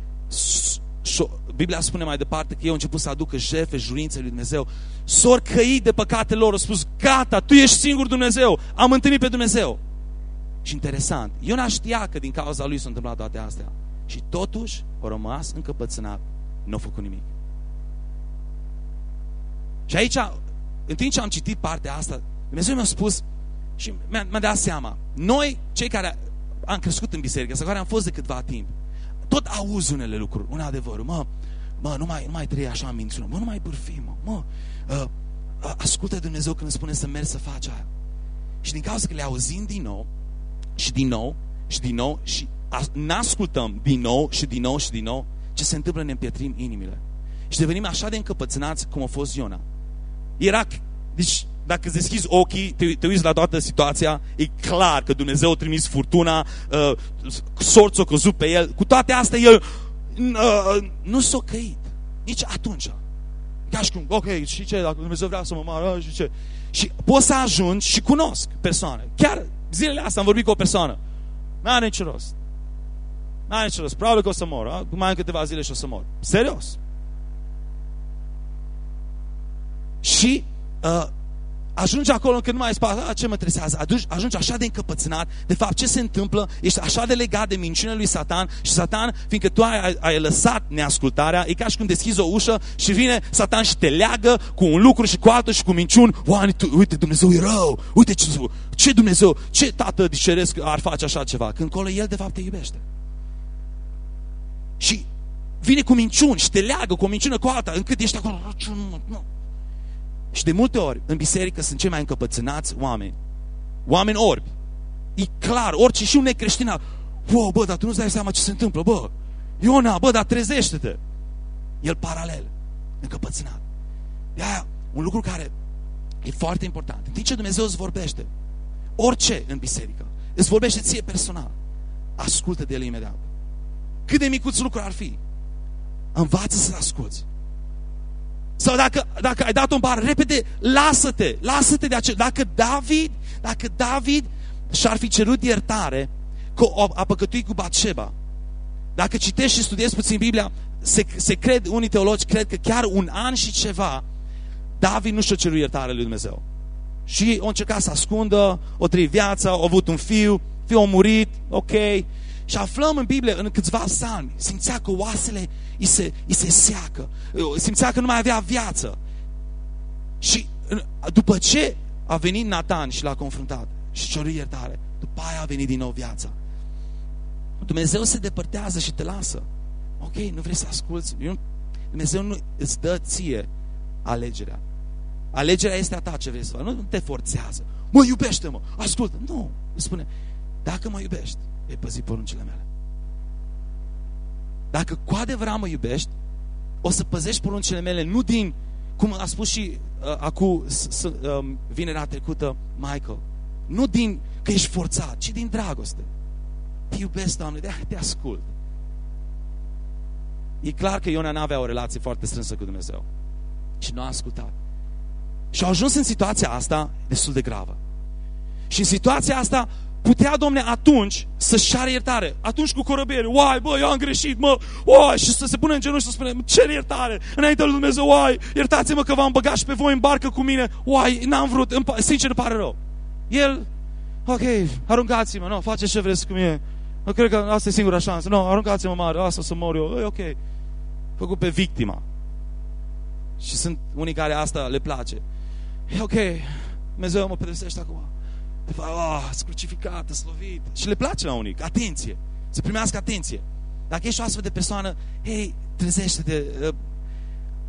Biblia spune mai departe că ei au început să aducă jefe, jurințe lui Dumnezeu. S-au căit de păcatele lor, au spus, gata, tu ești singur Dumnezeu, am întâlnit pe Dumnezeu. Și interesant, Iona știa că din cauza lui s-au întâmplat toate astea. Și totuși, au rămas încăpățânat, nu au făcut nimic. Și aici în timp ce am citit partea asta, Dumnezeu mi-a spus și mi-a, mi dat seama, noi, cei care am crescut în biserică, sau care am fost de câtva timp, tot auzi unele lucruri, un adevăr, mă, mă, nu mai, nu mai trăi așa în minciună, mă, nu mai bârfi, mă, mă, uh, uh, ascultă Dumnezeu când îți spune să mergi să faci aia. Și din cauza că le auzim din nou, și din nou, și din nou, și n-ascultăm din nou, și din nou, și din nou, ce se întâmplă, ne împietrim inimile. Și devenim așa de încăpățânați cum a fost Iona. Era, deci, dacă îți deschizi ochii, te, te uiți la toată situația, e clar că Dumnezeu a trimis furtuna, uh, sorți o căzut pe el. Cu toate astea, el uh, nu s-a căit. Nici atunci. Ca și cum, ok, și ce, dacă Dumnezeu vrea să mă moară, și ce. Și poți să ajungi și cunosc persoane. Chiar zilele astea am vorbit cu o persoană. N-are nici rost. N-are nici rost. Probabil că o să mor. Mai în câteva zile și o să mor. Serios. Și uh, ajungi acolo când nu mai spate, ce mă tresează? Ajungi, ajungi așa de încăpățânat, de fapt ce se întâmplă, ești așa de legat de minciunea lui Satan și Satan, fiindcă tu ai, ai lăsat neascultarea, e ca și când deschizi o ușă și vine Satan și te leagă cu un lucru și cu altul și cu minciuni, uite, uite Dumnezeu e rău, uite ce, ce Dumnezeu, ce tată diceresc ar face așa ceva, când colo El de fapt te iubește. Și vine cu minciuni și te leagă cu o minciună cu alta, încât ești acolo, nu, și de multe ori, în biserică sunt cei mai încăpățânați oameni. Oameni orbi. E clar, orice și un necreștin. Wow, bă, dar tu nu-ți dai seama ce se întâmplă, bă. Iona, bă, dar trezește-te. El paralel, încăpățânat. De aia, un lucru care e foarte important. În timp ce Dumnezeu îți vorbește, orice în biserică, îți vorbește ție personal, ascultă de el imediat. Cât de micuț lucru ar fi, învață să-l asculți. Sau dacă, dacă ai dat un bar, repede, lasă-te, lasă-te de acel... Dacă David, dacă David și-ar fi cerut iertare că a păcătuit cu Batșeba, dacă citești și studiezi puțin Biblia, se, se cred, unii teologi cred că chiar un an și ceva, David nu și-a cerut iertare lui Dumnezeu. Și a încercat să ascundă, o trăi viața, a avut un fiu, fiul a murit, ok, și aflăm în Biblie, în câțiva psalmi, simțea că oasele îi se, îi se seacă. Simțea că nu mai avea viață. Și după ce a venit Nathan și l-a confruntat și ce iertare, după aia a venit din nou viața. Dumnezeu se depărtează și te lasă. Ok, nu vrei să asculți? Dumnezeu nu îți dă ție alegerea. Alegerea este a ta ce vrei să faci. Nu te forțează. Mă, iubește-mă, ascultă. Nu, îți spune, dacă mă iubești, vei păzi poruncile mele. Dacă cu adevărat mă iubești, o să păzești poruncile mele nu din, cum a spus și uh, acum uh, vinerea trecută Michael, nu din că ești forțat, ci din dragoste. Te iubesc, Doamne, de te ascult. E clar că Iona n-avea o relație foarte strânsă cu Dumnezeu. Și nu a ascultat. Și a ajuns în situația asta destul de gravă. Și în situația asta putea, domne, atunci să-și ceară iertare. Atunci cu corăbiere, uai, bă, eu am greșit, mă, uai, și să se pune în genunchi și să spune, cer iertare, înainte lui Dumnezeu, uai, iertați-mă că v-am băgat și pe voi în barcă cu mine, uai, n-am vrut, îmi, sincer, îmi pare rău. El, ok, aruncați-mă, nu, faceți ce vreți cu mine. Nu cred că asta e singura șansă. Nu, aruncați-mă mare, asta să mor eu. E ok. Făcut pe victima. Și sunt unii care asta le place. E ok, Dumnezeu mă pedepsește acum. De fapt, oh, crucificat, slăvit. Și le place la unii. Atenție. Să primească atenție. Dacă ești o astfel de persoană, hei, trezește-te. Uh,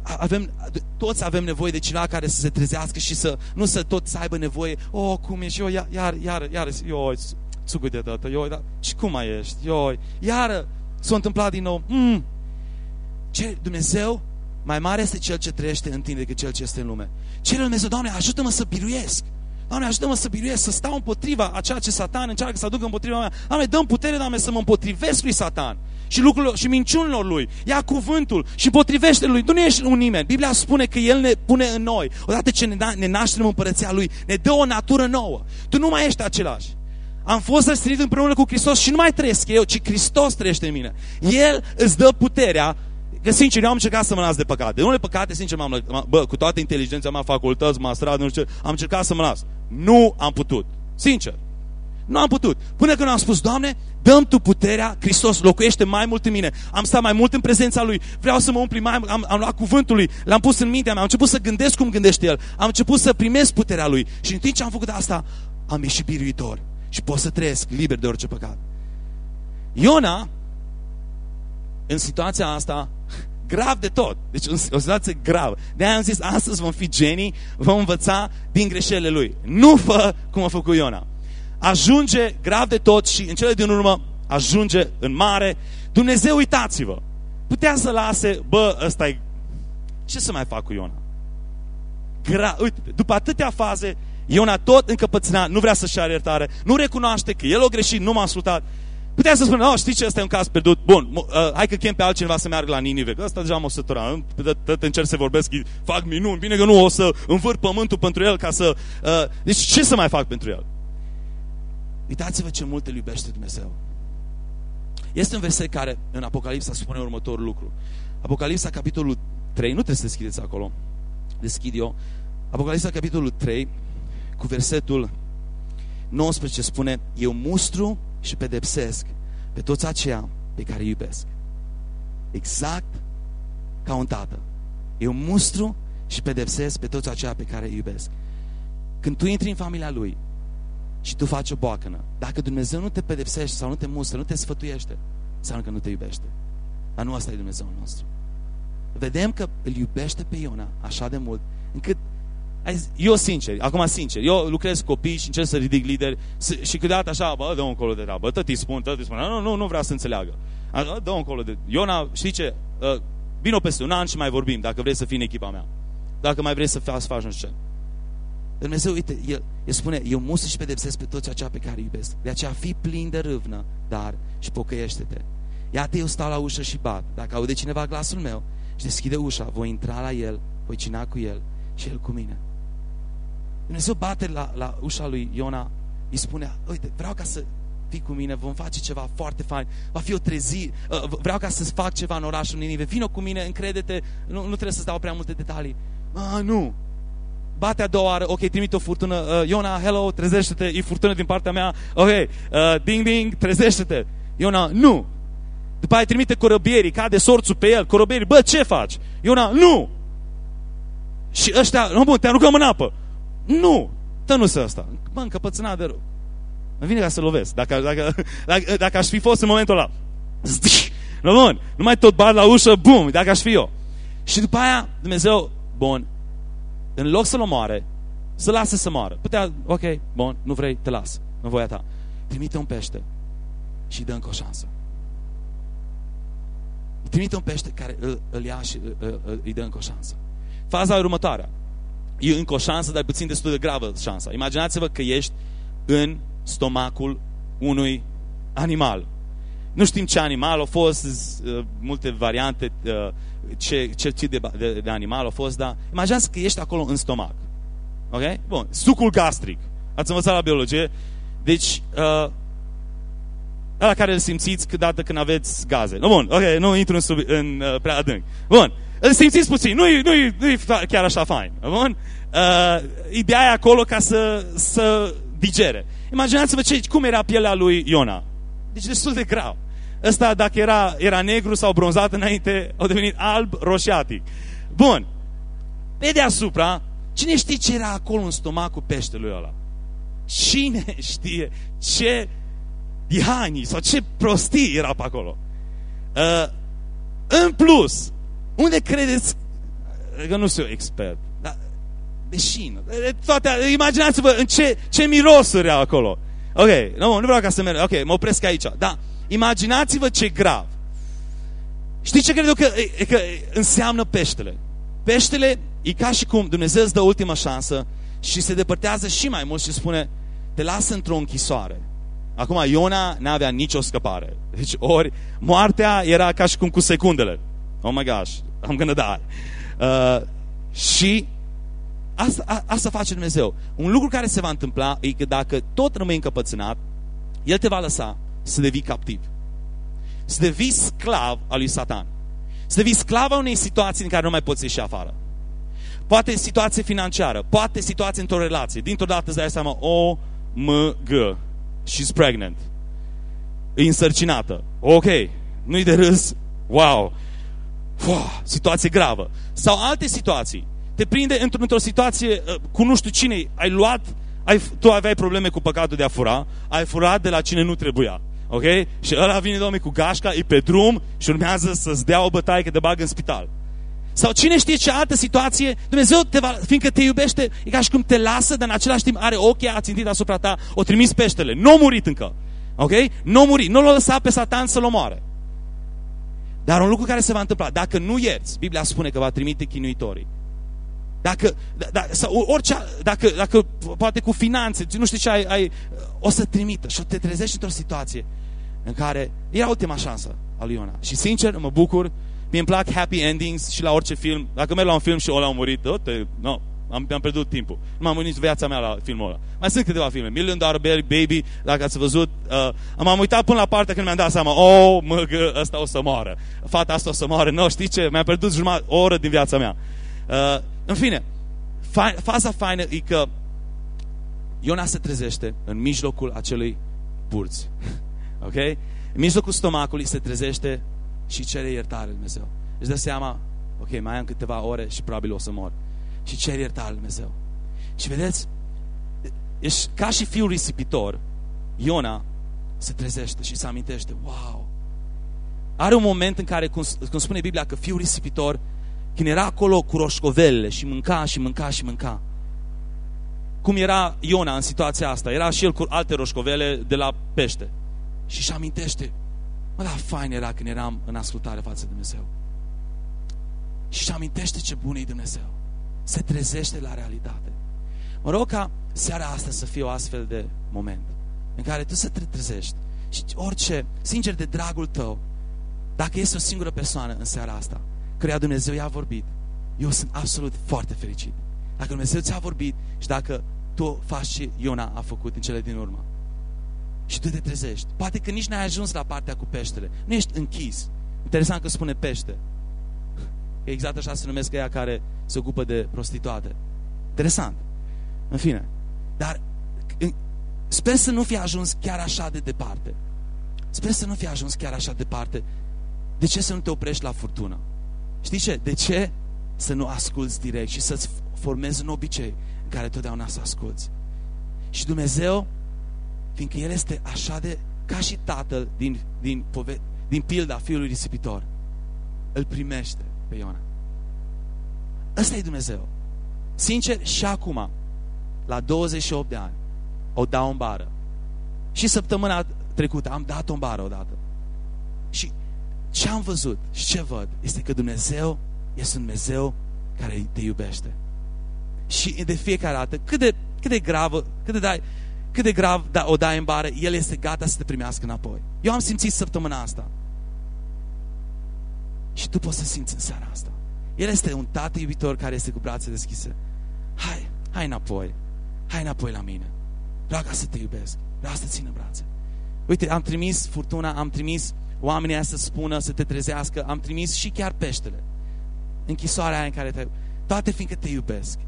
avem, toți avem nevoie de cineva care să se trezească și să nu să tot să aibă nevoie. Oh, cum ești? Eu, iar, iar, iar, iar, eu, țugui de dată, eu, da, și cum mai ești? Eu, iară, s-a întâmplat din nou. Mm. Ce, Dumnezeu mai mare este Cel ce trăiește în tine decât Cel ce este în lume. Cere Dumnezeu, Doamne, ajută-mă să biruiesc. Doamne, ajută-mă să biruiesc, să stau împotriva a ceea ce Satan încearcă să aducă împotriva mea. Doamne, dăm putere, Doamne, să mă împotrivesc lui Satan și lucrurilor și minciunilor lui. Ia cuvântul și potrivește lui. Tu nu ești un nimeni. Biblia spune că El ne pune în noi. Odată ce ne, da, ne naștem în împărăția Lui, ne dă o natură nouă. Tu nu mai ești același. Am fost răstignit împreună cu Hristos și nu mai trăiesc eu, ci Hristos trăiește în mine. El îți dă puterea Că sincer, eu am încercat să mă las de păcate. De unele păcate, sincer, m-am bă, cu toată inteligența mea, facultăți, masterat, nu știu ce, am încercat să mă las. Nu am putut. Sincer. Nu am putut. Până când am spus, Doamne, dăm Tu puterea, Hristos locuiește mai mult în mine. Am stat mai mult în prezența Lui. Vreau să mă umpli mai am, am luat cuvântul Lui, l-am pus în mintea mea, am început să gândesc cum gândește El. Am început să primesc puterea Lui. Și în timp ce am făcut asta, am ieșit biruitor. Și pot să trăiesc liber de orice păcat. Iona în situația asta, grav de tot. Deci o situație gravă. De-aia am zis, astăzi vom fi genii, vom învăța din greșelile lui. Nu fă cum a făcut Iona. Ajunge grav de tot și în cele din urmă ajunge în mare. Dumnezeu, uitați-vă, putea să lase, bă, ăsta e... Ce să mai fac cu Iona? Gra... Uite, după atâtea faze, Iona tot încăpățâna, nu vrea să-și iertare, nu recunoaște că el a greșit, nu m-a ascultat. Putea să spună, oh, știi ce, ăsta e un caz pierdut, bun, uh, hai că chem pe altcineva să meargă la Ninive, că ăsta deja m-a sătura, tot încerc să vorbesc, fac minuni, bine că nu o să învârt pământul pentru el ca să... Uh, deci ce să mai fac pentru el? Uitați-vă ce mult îl iubește Dumnezeu. Este un verset care în Apocalipsa spune următorul lucru. Apocalipsa, capitolul 3, nu trebuie să deschideți acolo, deschid eu. Apocalipsa, capitolul 3, cu versetul 19 spune, eu mustru și pedepsesc pe toți aceia pe care îi iubesc. Exact ca un tată. Eu mustru și pedepsesc pe toți aceia pe care îi iubesc. Când tu intri în familia lui și tu faci o boacănă, dacă Dumnezeu nu te pedepsește sau nu te mustră, nu te sfătuiește, înseamnă că nu te iubește. Dar nu asta e Dumnezeu nostru. Vedem că îl iubește pe Iona așa de mult, încât eu sincer, acum sincer, eu lucrez cu copii și încerc să ridic lideri și câteodată așa, bă, dă un colo de treabă, tot îi spun, tot îi spun, nu, nu, nu vrea să înțeleagă. Dă un colo de... Iona, știi ce? Uh, vino peste un an și mai vorbim, dacă vrei să fii în echipa mea. Dacă mai vrei să faci, faci nu știu ce. Dumnezeu, uite, el, el spune, eu musă și pedepsesc pe toți aceia pe care îi iubesc. De aceea fi plin de râvnă, dar și pocăiește-te. Iată, eu stau la ușă și bat. Dacă aude cineva glasul meu și deschide ușa, voi intra la el, voi cina cu el și el cu mine. Dumnezeu bate la, la ușa lui Iona, îi spune, uite, vreau ca să fii cu mine, vom face ceva foarte fain, va fi o trezire, uh, vreau ca să fac ceva în orașul Ninive, vină cu mine, încrede-te, nu, nu trebuie să-ți dau prea multe detalii. Ah, nu, bate a doua oară, ok, trimite o furtună, uh, Iona, hello, trezește-te, e furtună din partea mea, ok, uh, ding, ding, trezește-te. Iona, nu. După aia trimite corăbierii, cade sorțul pe el, corăbierii, bă, ce faci? Iona, nu. Și ăștia, nu bun, te aruncăm în apă. Nu! Tă nu se asta. Bă, încăpățânat de rău. Îmi vine ca să lovesc. Dacă, dacă, dacă, dacă aș fi fost în momentul ăla. Nu, bun. Nu mai tot bat la ușă, bum, dacă aș fi eu. Și după aia, Dumnezeu, bun, în loc să-l omoare, să lasă să moară. Putea, ok, bun, nu vrei, te las, în voia ta. Trimite un pește și dă încă o șansă. Trimite un pește care îl, îl ia și îl, îl, îi dă încă o șansă. Faza următoarea e încă o șansă, dar puțin destul de gravă șansa. Imaginați-vă că ești în stomacul unui animal. Nu știm ce animal a fost, uh, multe variante, uh, ce, ce tip de, de, de animal a fost, dar imaginați că ești acolo în stomac. Ok? Bun. Sucul gastric. Ați învățat la biologie. Deci, uh, la care îl simțiți câteodată când aveți gaze. No, bun, ok, nu intru în, sub, în uh, prea adânc. Bun, îl simțiți puțin, nu-i nu -i, nu -i chiar așa fain. Bun? Uh, ideea e acolo ca să, să digere. Imaginați-vă ce, cum era pielea lui Iona. Deci destul de grav. Ăsta, dacă era, era negru sau bronzat înainte, a devenit alb roșiatic. Bun. Pe deasupra, cine știe ce era acolo în stomacul peștelui ăla? Cine știe ce dihanii sau ce prostii era pe acolo? Uh, în plus, unde credeți că nu sunt expert, dar deșină, toate, imaginați-vă în ce, ce mirosuri au acolo. Ok, nu, nu vreau ca să merg, ok, mă opresc aici. Da, imaginați-vă ce grav. Știi ce cred eu că, că înseamnă peștele? Peștele e ca și cum Dumnezeu îți dă ultima șansă și se depărtează și mai mult și spune, te lasă într-o închisoare. Acum, Iona n-avea nicio scăpare. Deci, ori, moartea era ca și cum cu secundele. Oh my gosh, I'm gonna die. Uh, și asta, a, asta face Dumnezeu. Un lucru care se va întâmpla e că dacă tot rămâi încăpățânat, El te va lăsa să devii captiv. Să devii sclav al lui Satan. Să devii sclav a unei situații în care nu mai poți ieși afară. Poate situație financiară, poate situație într-o relație. Dintr-o dată îți dai seama, o, m, g, she's pregnant. E însărcinată. Ok, nu-i de râs, wow. Wow, situație gravă. Sau alte situații. Te prinde într-o într situație uh, cu nu știu cine, ai luat, ai, tu aveai probleme cu păcatul de a fura, ai furat de la cine nu trebuia. Ok? Și ăla vine, domnule, cu gașca, e pe drum și urmează să-ți dea o bătaie că te bagă în spital. Sau cine știe ce altă situație, Dumnezeu, te va, fiindcă te iubește, e ca și cum te lasă, dar în același timp are ochii ațintit asupra ta, o trimis peștele. Nu a murit încă. Ok? Nu a murit. Nu l-a lăsat pe Satan să-l omoare. Dar un lucru care se va întâmpla, dacă nu ierți, Biblia spune că va trimite chinuitorii. Dacă, da, da, sau orice, dacă, dacă poate cu finanțe, nu știu ce ai, ai, o să trimită și o te trezești într-o situație în care era ultima șansă a lui Iona. Și sincer, mă bucur, mi îmi plac happy endings și la orice film. Dacă merg la un film și ăla a murit, oh, te, no, am, am pierdut timpul. Nu m-am nici viața mea la filmul ăla. Mai sunt câteva filme. Million Dollar Baby, dacă ați văzut. Uh, am uitat până la partea când mi-am dat seama, oh, mă, ăsta o să moară. Fata asta o să moară. Nu, știi ce? Mi-am pierdut jumătate, o oră din viața mea. Uh, în fine, fa faza faină e că Iona se trezește în mijlocul acelui burți. ok? În mijlocul stomacului se trezește și cere iertare Dumnezeu. Își dă seama, ok, mai am câteva ore și probabil o să mor. Și cer iertare Dumnezeu. Și vedeți, ești ca și fiul risipitor, Iona se trezește și se amintește, wow! Are un moment în care, cum, cum spune Biblia, că fiul risipitor, când era acolo cu roșcovelele și mânca și mânca și mânca, cum era Iona în situația asta? Era și el cu alte roșcovele de la pește. Și își amintește, Mă, dar fain era când eram în ascultare față de Dumnezeu. Și își amintește ce bun e Dumnezeu. Se trezește la realitate. Mă rog ca seara asta să fie o astfel de moment în care tu să te trezești și orice, sincer de dragul tău, dacă este o singură persoană în seara asta, căreia Dumnezeu i-a vorbit, eu sunt absolut foarte fericit. Dacă Dumnezeu ți-a vorbit și dacă tu faci ce Iona a făcut în cele din urmă. Și tu te trezești. Poate că nici n-ai ajuns la partea cu peștele. Nu ești închis. Interesant că spune pește. Exact așa se numesc ea care se ocupă de prostituate. Interesant. În fine. Dar sper să nu fi ajuns chiar așa de departe. Sper să nu fi ajuns chiar așa de departe. De ce să nu te oprești la furtună? Știi ce? De ce să nu asculți direct și să-ți formezi un obicei în care totdeauna să asculți? Și Dumnezeu Fiindcă El este așa de, ca și tatăl din, din, pove, din pilda fiului risipitor. Îl primește pe Iona. Ăsta e Dumnezeu. Sincer, și acum, la 28 de ani, o dau în bară. Și săptămâna trecută am dat-o în bară odată. Și ce am văzut și ce văd este că Dumnezeu este un Dumnezeu care te iubește. Și de fiecare dată, cât de, cât de gravă, cât de dai, cât de grav da, o dai în bară, El este gata să te primească înapoi. Eu am simțit săptămâna asta. Și tu poți să simți în seara asta. El este un tată iubitor care este cu brațe deschise. Hai, hai înapoi. Hai înapoi la mine. Vreau ca să te iubesc. Vreau să te țin în brațe. Uite, am trimis furtuna, am trimis oamenii să spună, să te trezească, am trimis și chiar peștele. Închisoarea aia în care te... Toate fiindcă te iubesc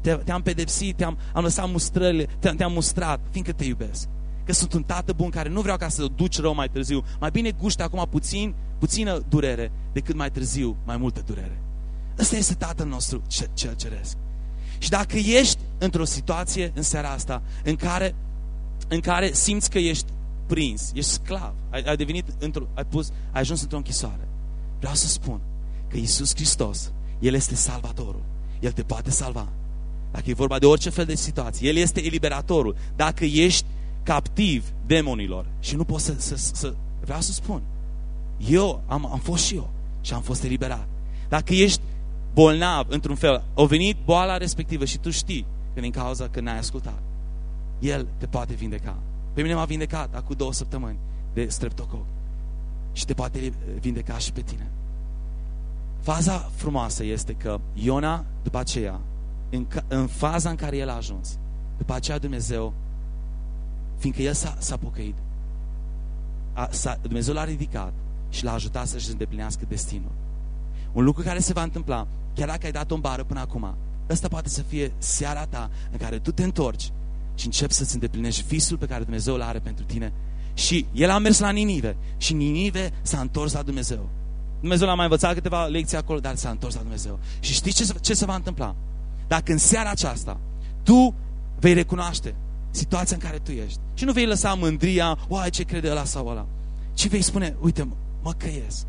te-am pedepsit, te-am am lăsat mustrările, te-am te mustrat, fiindcă te iubesc. Că sunt un tată bun care nu vreau ca să duci rău mai târziu. Mai bine guște acum puțin, puțină durere, decât mai târziu mai multă durere. Ăsta este Tatăl nostru cel ceresc. Și dacă ești într-o situație în seara asta în care, în care simți că ești prins, ești sclav, ai, ai devenit într ai, pus, ai ajuns într-o închisoare, vreau să spun că Iisus Hristos, El este salvatorul. El te poate salva. Dacă e vorba de orice fel de situație, El este eliberatorul. Dacă ești captiv demonilor și nu poți să, să, să vreau să spun, eu am, am fost și eu și am fost eliberat. Dacă ești bolnav într-un fel, a venit boala respectivă și tu știi că din cauza că n-ai ascultat, El te poate vindeca. Pe mine m-a vindecat acum două săptămâni de streptococ și te poate vindeca și pe tine. Faza frumoasă este că Iona, după aceea, în, în faza în care el a ajuns. După aceea Dumnezeu, fiindcă el s-a pocăit, a, Dumnezeu l-a ridicat și l-a ajutat să-și îndeplinească destinul. Un lucru care se va întâmpla, chiar dacă ai dat o bară până acum, ăsta poate să fie seara ta în care tu te întorci și începi să-ți îndeplinești visul pe care Dumnezeu îl are pentru tine. Și el a mers la Ninive și Ninive s-a întors la Dumnezeu. Dumnezeu l-a mai învățat câteva lecții acolo, dar s-a întors la Dumnezeu. Și știi ce, ce se va întâmpla? Dacă în seara aceasta tu vei recunoaște situația în care tu ești. Și nu vei lăsa mândria, oai ce crede ăla sau ăla. Ci vei spune, uite, mă căiesc.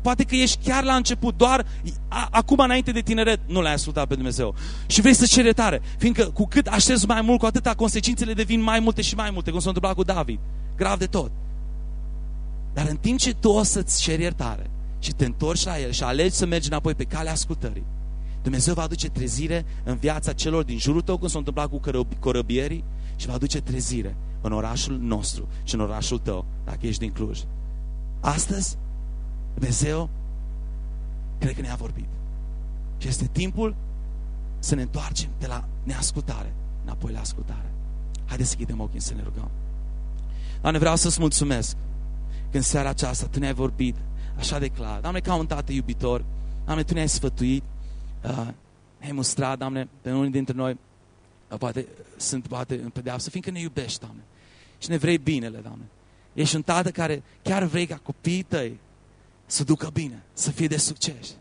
Poate că ești chiar la început, doar a, acum înainte de tineret nu l-ai ascultat pe Dumnezeu. Și vrei să cere tare, fiindcă cu cât aștepți mai mult, cu atâta consecințele devin mai multe și mai multe, cum s-a întâmplat cu David. Grav de tot. Dar în timp ce tu o să-ți ceri iertare și te întorci la El și alegi să mergi înapoi pe calea ascultării, Dumnezeu va aduce trezire în viața celor din jurul tău, cum s-a întâmplat cu corăbierii, și va aduce trezire în orașul nostru și în orașul tău, dacă ești din Cluj. Astăzi, Dumnezeu cred că ne-a vorbit. Și este timpul să ne întoarcem de la neascultare înapoi la ascultare. Haideți să chidem ochii să ne rugăm. Doamne, vreau să-ți mulțumesc că în seara aceasta Tu ne-ai vorbit așa de clar. Doamne, ca un tată iubitor, Doamne, Tu ne-ai sfătuit, uh, ne-ai mustrat, Doamne, pe unii dintre noi uh, poate sunt poate în pedeapsă, fiindcă ne iubești, Doamne. Și ne vrei binele, Doamne. Ești un tată care chiar vrei ca copiii tăi să ducă bine, să fie de succes.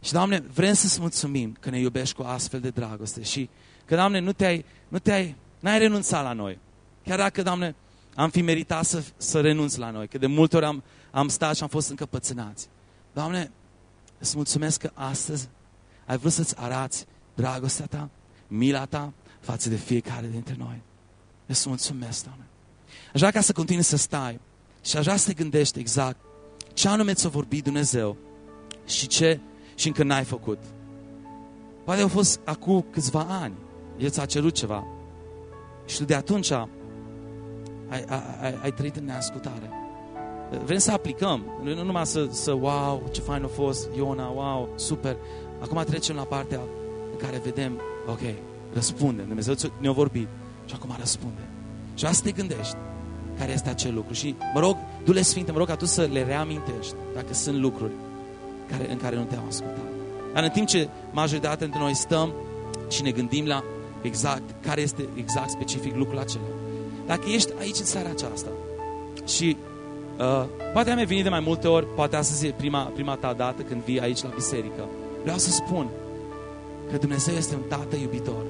Și, Doamne, vrem să-ți mulțumim că ne iubești cu astfel de dragoste și că, Doamne, nu te-ai, nu te-ai, n-ai renunțat la noi. Chiar dacă, Doamne, am fi meritat să, să renunț la noi, că de multe ori am, am stat și am fost încăpățânați. Doamne, îți mulțumesc că astăzi ai vrut să-ți arați dragostea ta, mila ta față de fiecare dintre noi. Îți mulțumesc, Doamne. Aș vrea ca să continui să stai și aș vrea să te gândești exact ce anume ți-a vorbit Dumnezeu și ce și încă n-ai făcut. Poate au fost acum câțiva ani. El ți-a cerut ceva. Și tu de atunci ai, ai, ai trăit în neascultare. Vrem să aplicăm. Nu numai să, să wow, ce fain a fost, Iona, wow, super. Acum trecem la partea în care vedem, ok, răspunde. Dumnezeu ne-a vorbit și acum răspunde. Și asta te gândești care este acel lucru. Și mă rog, Duhul Sfinte, mă rog ca tu să le reamintești dacă sunt lucruri care, în care nu te-am ascultat. Dar în timp ce majoritatea dintre noi stăm și ne gândim la exact care este exact specific lucrul acela. Dacă ești aici în seara aceasta și uh, poate am venit de mai multe ori, poate astăzi e prima, prima ta dată când vii aici la biserică, vreau să spun că Dumnezeu este un Tată iubitor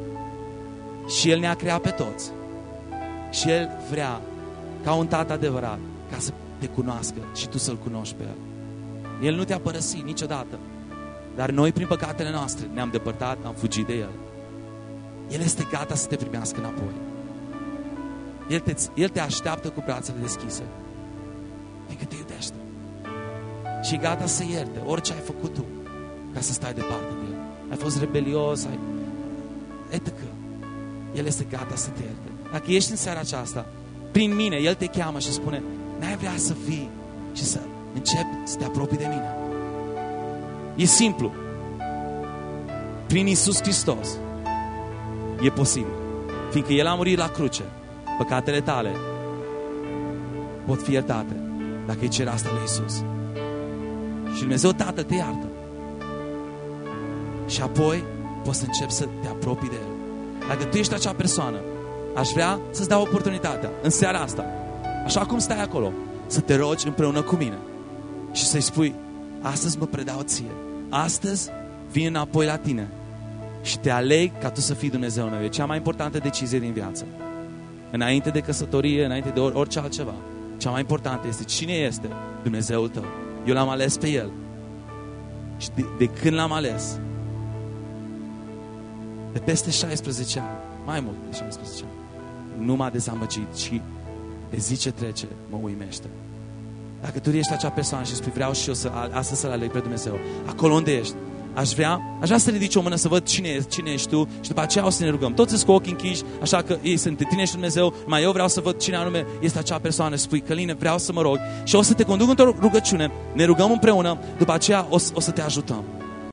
și El ne-a creat pe toți și El vrea ca un tată adevărat, ca să te cunoască și tu să-L cunoști pe El. El nu te-a părăsit niciodată, dar noi prin păcatele noastre ne-am depărtat, am fugit de El. El este gata să te primească înapoi. El te, El te așteaptă cu brațele deschise, fiindcă te iubește. Și e gata să ierte orice ai făcut tu ca să stai departe de El. Ai fost rebelios, ai... Etc. El este gata să te ierte. Dacă ești în seara aceasta prin mine, El te cheamă și spune, n-ai vrea să fii și să începi să te apropii de mine. E simplu. Prin Isus Hristos e posibil. Fiindcă El a murit la cruce, păcatele tale pot fi iertate dacă îi ceri asta lui Isus. Și Dumnezeu Tatăl te iartă. Și apoi poți să începi să te apropii de El. Dacă tu ești acea persoană aș vrea să-ți dau oportunitatea în seara asta, așa cum stai acolo, să te rogi împreună cu mine și să-i spui, astăzi mă predau ție, astăzi vin înapoi la tine și te aleg ca tu să fii Dumnezeu meu. E cea mai importantă decizie din viață. Înainte de căsătorie, înainte de orice altceva, cea mai importantă este cine este Dumnezeul tău. Eu l-am ales pe El. Și de, de când l-am ales, de peste 16 ani, mai mult de 16 ani, nu m-a dezamăgit, ci de zi ce trece mă uimește. Dacă tu ești acea persoană și spui vreau și eu să, astăzi să-L aleg pe Dumnezeu, acolo unde ești, aș vrea, aș vrea să ridici o mână să văd cine, e, cine ești tu și după aceea o să ne rugăm. Toți sunt cu ochii închiși, așa că ei sunt tine și Dumnezeu, mai eu vreau să văd cine anume este acea persoană. Spui, Căline, vreau să mă rog și o să te conduc într-o rugăciune, ne rugăm împreună, după aceea o, o să te ajutăm.